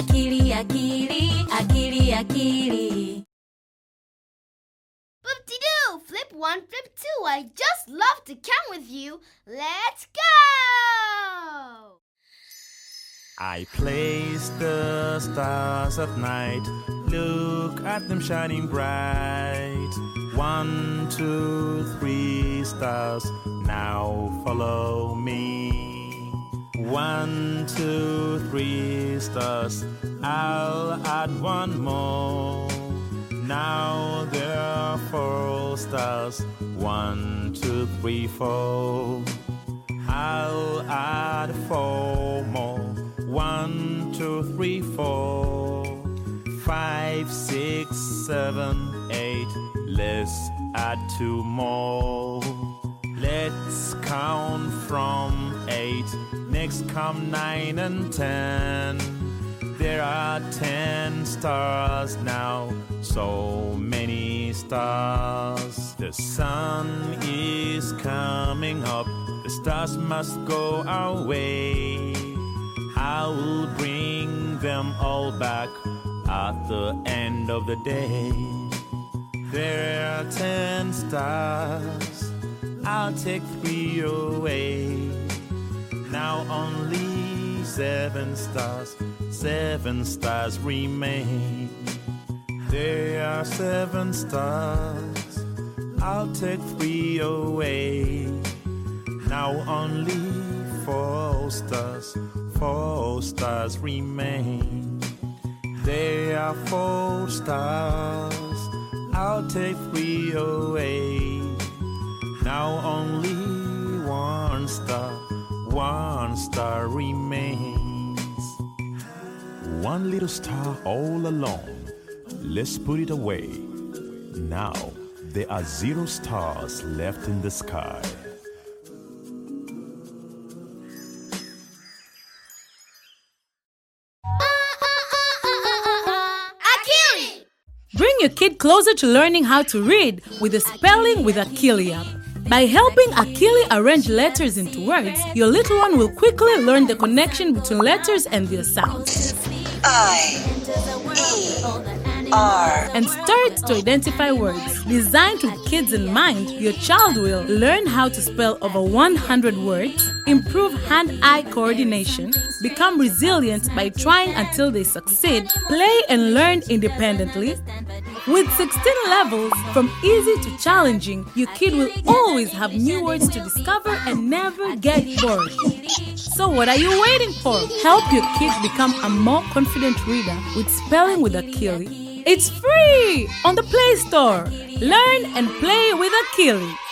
akili, akili, akili, akili. Boop-de-doo! Flip one, flip two. I just love to count with you. Let's go! I place the stars at night. Look at them shining bright. One, two, three stars. Now follow me. One, two, three stars. I'll add one more. Now there are four stars. One, two, three, four. I'll add four more. One, two, three, four, five, six, seven, eight. Let's add two more. Let's count from eight. Next come nine and ten. There are ten stars now, so many stars. The sun is coming up, the stars must go our way. I will bring them all back at the end of the day. There are ten stars, I'll take three away. Now only seven stars, seven stars remain. There are seven stars, I'll take three away. Now only four stars, four stars remain. There are four stars, I'll take three away. Now only one star, one star remains. One little star all alone. Let's put it away. Now there are zero stars left in the sky. Bring your kid closer to learning how to read with the Spelling with Akili app. By helping Akili arrange letters into words, your little one will quickly learn the connection between letters and their sounds. I R and start to identify words. Designed with kids in mind, your child will learn how to spell over 100 words, improve hand eye coordination, become resilient by trying until they succeed, play and learn independently. With 16 levels, from easy to challenging, your kid will always have new words to discover and never get bored. So, what are you waiting for? Help your kid become a more confident reader with Spelling with Akili. It's free on the Play Store. Learn and play with Akili.